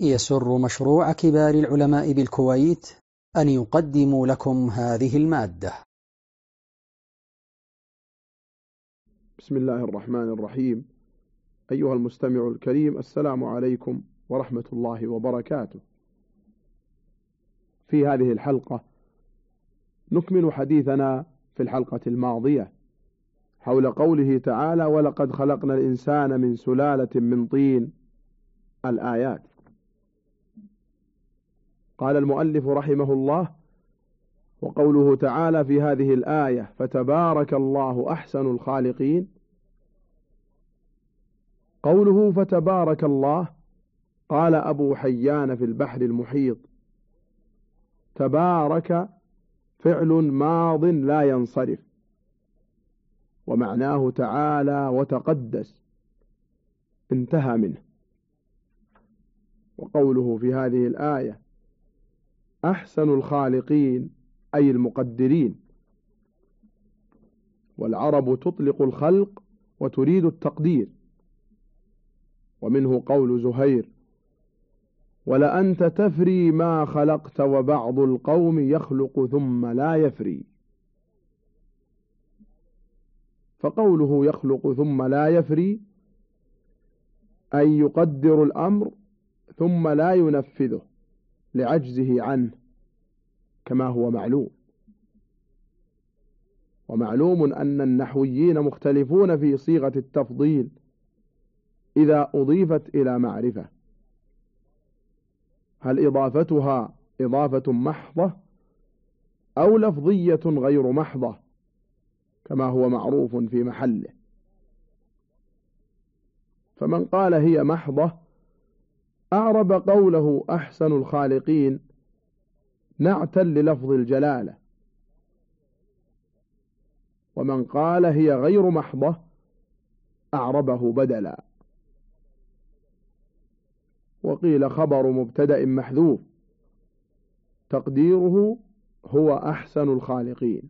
يسر مشروع كبار العلماء بالكويت أن يقدم لكم هذه المادة. بسم الله الرحمن الرحيم. أيها المستمع الكريم السلام عليكم ورحمة الله وبركاته. في هذه الحلقة نكمل حديثنا في الحلقة الماضية حول قوله تعالى ولقد خلقنا الإنسان من سلالة من طين. الآيات. قال المؤلف رحمه الله وقوله تعالى في هذه الآية فتبارك الله أحسن الخالقين قوله فتبارك الله قال أبو حيان في البحر المحيط. تبارك فعل ماض لا ينصرف. ومعناه تعالى وتقدس. انتهى منه. وقوله في هذه الآية أحسن الخالقين أي المقدرين. والعرب تطلق الخلق وتريد التقدير. ومنه قول زهير ولأنت تفري ما خلقت وبعض القوم يخلق ثم لا يفري. فقوله يخلق ثم لا يفري أي يقدر الأمر ثم لا ينفذه. لعجزه عنه كما هو معلوم. ومعلوم أن النحويين مختلفون في صيغة التفضيل إذا أضيفت إلى معرفة. هل إضافتها إضافة محضة أو لفظية غير محضة كما هو معروف في محله؟ فمن قال هي محضة أعرب قوله أحسن الخالقين نعتا للفظ الجلالة. ومن قال هي غير محضة أعربه بدلا. وقيل خبر مبتدأ محذوف. تقديره هو أحسن الخالقين.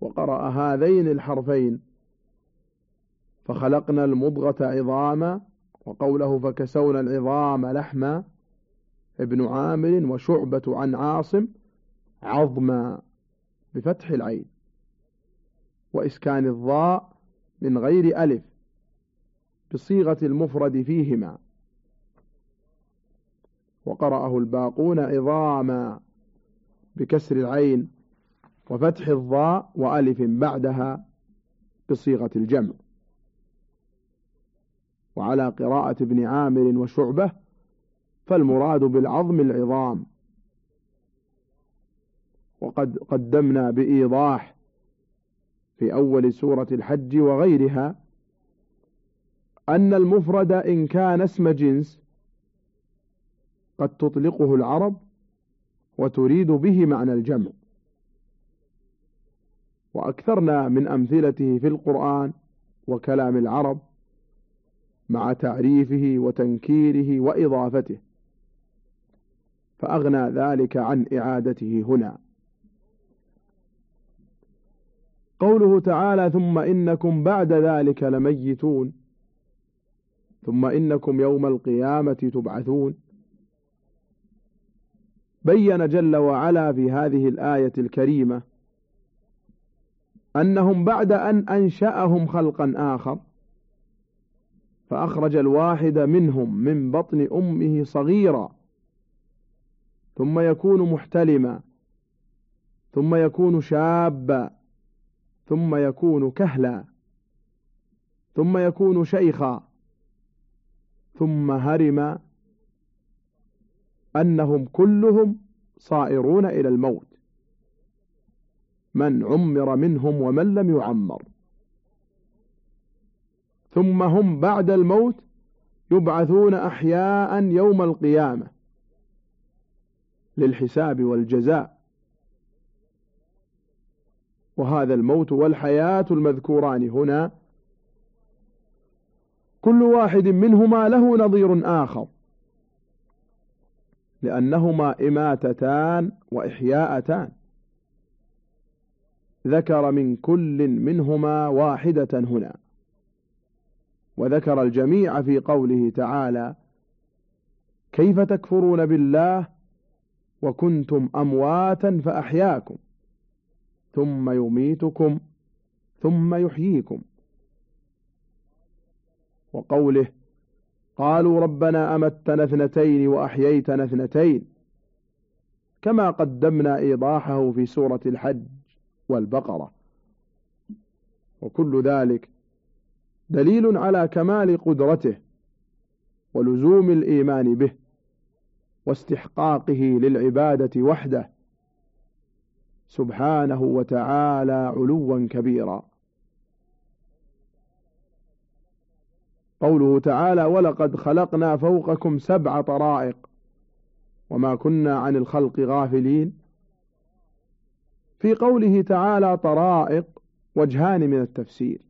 وقرأ هذين الحرفين. فخلقنا المضغة عظاما وقوله فكسونا العظام لحما ابن عامر وشعبة عن عاصم عظما بفتح العين وإسكان الضاء من غير ألف بصيغة المفرد فيهما. وقرأه الباقون عظاما بكسر العين وفتح الضاء وألف بعدها بصيغة الجمع. وعلى قراءة ابن عامر وشعبة فالمراد بالعظم العظام. وقد قدمنا بإيضاح في أول سورة الحج وغيرها أن المفرد إن كان اسم جنس قد تطلقه العرب وتريد به معنى الجمع. وأكثرنا من أمثلته في القرآن وكلام العرب مع تعريفه وتنكيره وإضافته فأغنى ذلك عن إعادته هنا. قوله تعالى ثم إنكم بعد ذلك لميتون ثم إنكم يوم القيامة تبعثون. بين جل وعلا في هذه الآية الكريمة أنهم بعد أن أنشأهم خلقا آخر فأخرج الواحد منهم من بطن أمه صغيرا ثم يكون محتلما ثم يكون شابا ثم يكون كهلا ثم يكون شيخا ثم هرم أنهم كلهم صائرون إلى الموت. من عمر منهم ومن لم يعمر. ثم هم بعد الموت يبعثون أحياء يوم القيامة للحساب والجزاء. وهذا الموت والحياة المذكوران هنا. كل واحد منهما له نظير آخر لأنهما إماتتان وإحياءتان. ذكر من كل منهما واحدة هنا. وذكر الجميع في قوله تعالى كيف تكفرون بالله وكنتم أمواتا فأحياكم ثم يميتكم ثم يحييكم. وقوله قالوا ربنا أمتنا اثنتين وأحييتنا اثنتين كما قدمنا إيضاحه في سورة الحج والبقرة. وكل ذلك دليل على كمال قدرته ولزوم الإيمان به واستحقاقه للعبادة وحده سبحانه وتعالى علوا كبيرا. قوله تعالى ولقد خلقنا فوقكم سبع طرائق وما كنا عن الخلق غافلين في قوله تعالى طرائق وجهان من التفسير.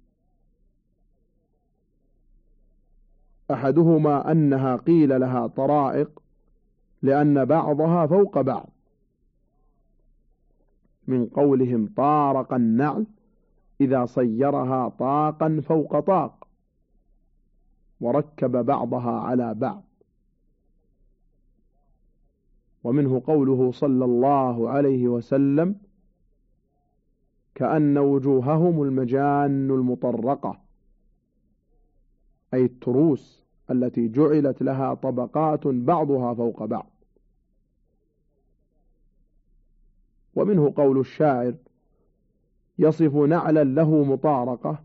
أحدهما أنها قيل لها طرائق لأن بعضها فوق بعض. من قولهم طارق النعل إذا صيرها طاقا فوق طاق وركب بعضها على بعض. ومنه قوله صلى الله عليه وسلم كأن وجوههم المجان المطرقة أي التروس التي جعلت لها طبقات بعضها فوق بعض. ومنه قول الشاعر يصف نعلا له مطارقة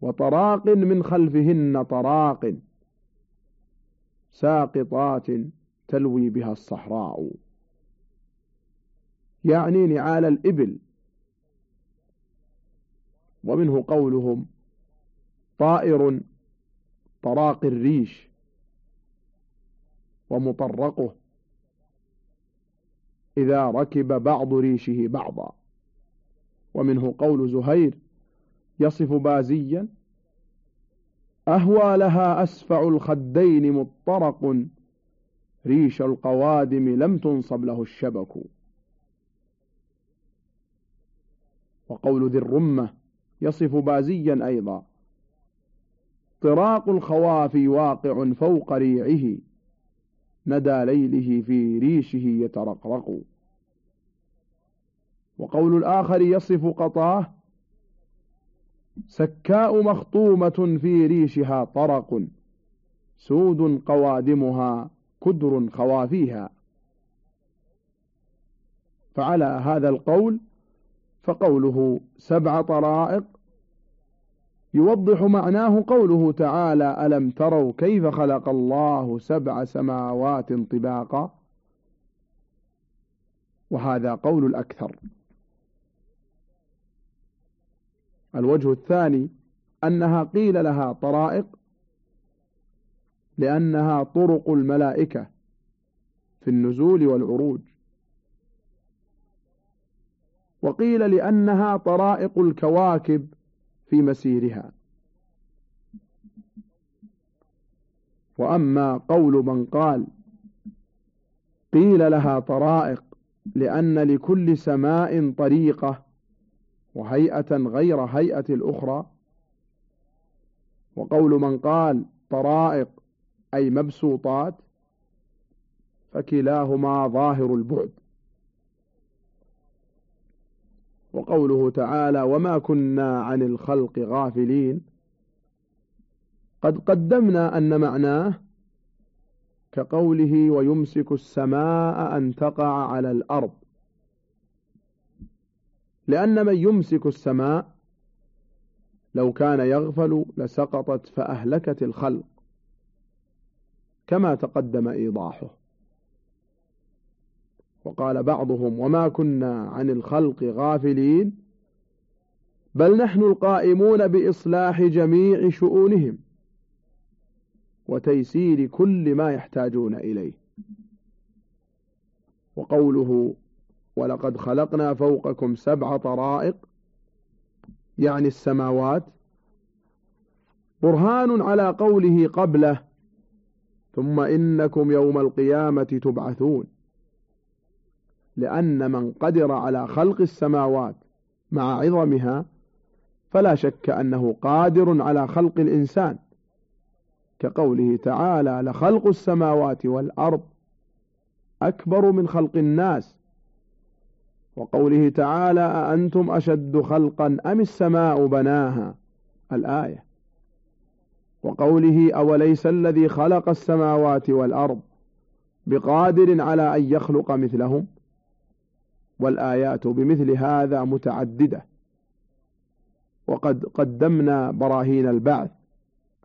وطراق من خلفهن طراق ساقطات تلوي بها الصحراء. يعني نعال الإبل. ومنه قولهم طائر طراق الريش ومطرقه إذا ركب بعض ريشه بعضا. ومنه قول زهير يصف بازيا أهوى لها أسفع الخدين مطرق ريش القوادم لم تنصب له الشبك. وقول ذي الرمة يصف بازيا أيضا طراق الخوافي واقع فوق ريعه ندى ليله في ريشه يترقرق. وقول الآخر يصف قطاه سكاء مخطومة في ريشها طرق سود قوادمها كدر خوافيها. فعلى هذا القول فقوله سبع طرائق يوضح معناه قوله تعالى ألم تروا كيف خلق الله سبع سماوات طباقا؟ وهذا قول الأكثر. الوجه الثاني أنها قيل لها طرائق لأنها طرق الملائكة في النزول والعروج. وقيل لأنها طرائق الكواكب في مسيرها. وأما قول من قال قيل لها طرائق لأن لكل سماء طريقة وهيئة غير هيئة الأخرى. وقول من قال طرائق أي مبسوطات فكلاهما ظاهر البعد. وقوله تعالى وما كنا عن الخلق غافلين. قد قدمنا أن معناه كقوله ويمسك السماء أن تقع على الأرض. لأن من يمسك السماء لو كان يغفل لسقطت فأهلكت الخلق. كما تقدم إيضاحه. وقال بعضهم وما كنا عن الخلق غافلين بل نحن القائمون بإصلاح جميع شؤونهم وتيسير كل ما يحتاجون إليه. وقوله ولقد خلقنا فوقكم سبع طرائق يعني السماوات برهان على قوله قبله ثم إنكم يوم القيامة تبعثون لأن من قدر على خلق السماوات مع عظمها فلا شك أنه قادر على خلق الإنسان. كقوله تعالى لخلق السماوات والأرض أكبر من خلق الناس وقوله تعالى أأنتم أشد خلقا أم السماء بناها? الآية. وقوله أوليس الذي خلق السماوات والأرض بقادر على أن يخلق مثلهم؟ والآيات بمثل هذا متعددة. وقد قدمنا براهين البعث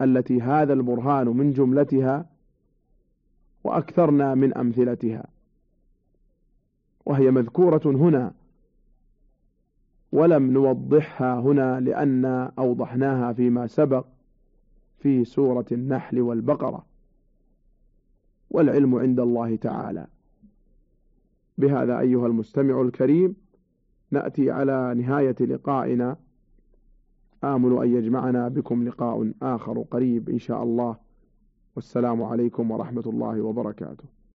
التي هذا البرهان من جملتها وأكثرنا من أمثلتها. وهي مذكورة هنا ولم نوضحها هنا لأن أوضحناها فيما سبق في سورة النحل والبقرة. والعلم عند الله تعالى. بهذا أيها المستمع الكريم نأتي على نهاية لقائنا. آمل أن يجمعنا بكم لقاء آخر قريب إن شاء الله. والسلام عليكم ورحمة الله وبركاته.